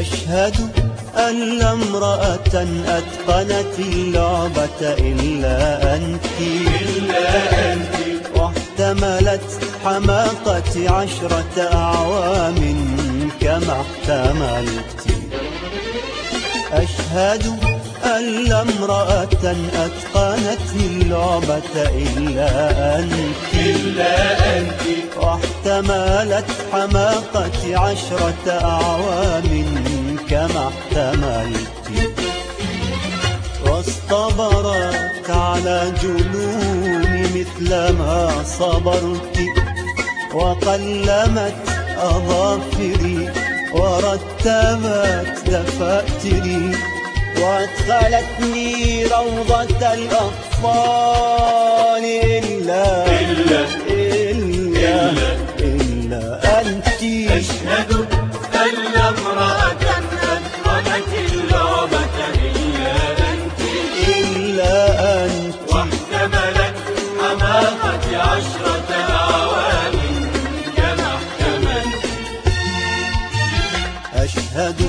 أشهد أن لا امرأة أتقنت اللعبة إلا أنت. إلا أنت. واحتملت حماقة عشرة أعوام كما احتملت. أشهد أن لا امرأة أتقنت اللعبة إلا أنت. إلا أنت. واحتملت حماقة عشرة أعوام كما احتملت. واصطبرت على جنون مثل ما صبرت. وقلمت أظافري ورتبت دفأتري. وأدخلتني روضة الأطفال. إلا إلا إلا إلا أنت. أشهد أشهد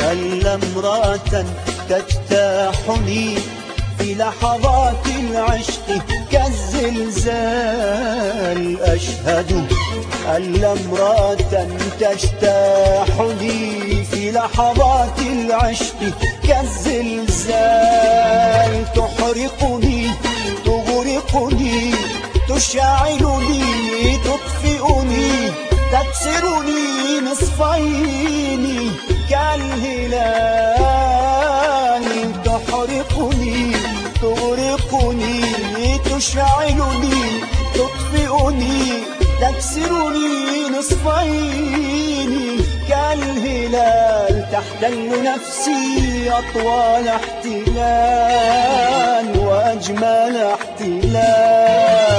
أن امرأة تجتاحني في لحظات العشق كالزلزال. أشهد أن امرأة تجتاحني في لحظات العشق كالزلزال. تحرقني تغرقني تشعلني تطفئني تكسرني نصفين نصفين كالهلال تحتل نفسي أطول احتلال وأجمل احتلال.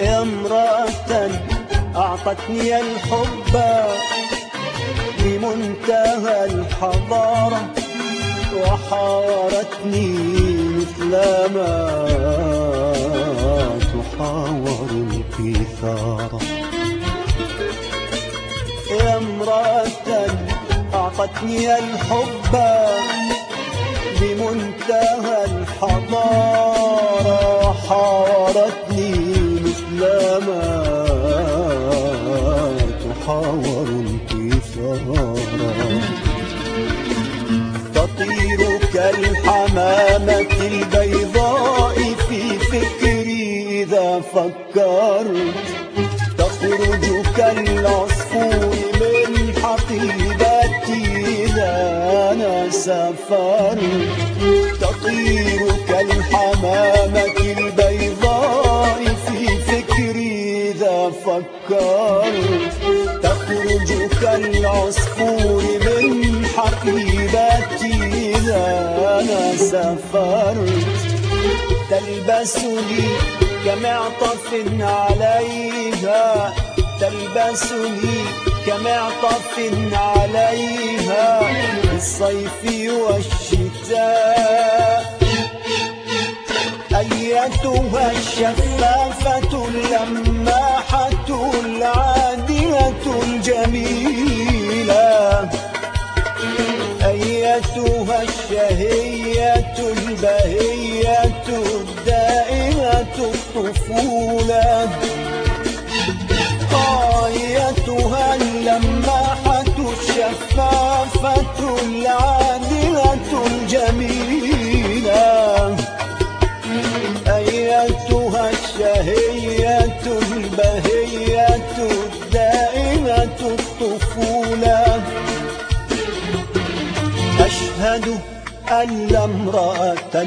امرأة أعطتني الحب بمنتهى الحضارة وحاورتني مثل ما تحاور القيثارة امرأة أعطتني الحب بمنتهى الحضارة حاورتني تحاور الكثارة تطير كالحمامة البيضاء في فكري إذا فكرت. تخرج كالعصفور من حقيبتي إذا أنا سافرت. تطير كالحمامة البيضاء في فكري إذا فكرت. كالعصفور من حقيبتي إذا أنا سافرت تلبسني كمعطف عليها. تلبسني كمعطف عليها. الصيف والشتاء. أيتها الشفافة البهية الطفولة. أشهد أن امرأة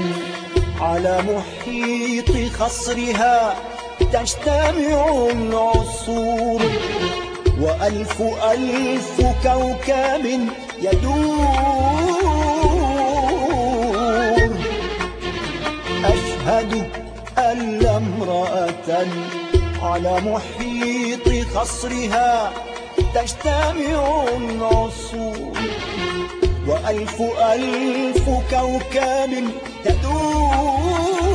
على محيط خصرها تجتمع العصور. وألف ألف كوكب يدور. أشهد أن على محيط خصرها تجتمع العصور وألف ألف كوكب تدور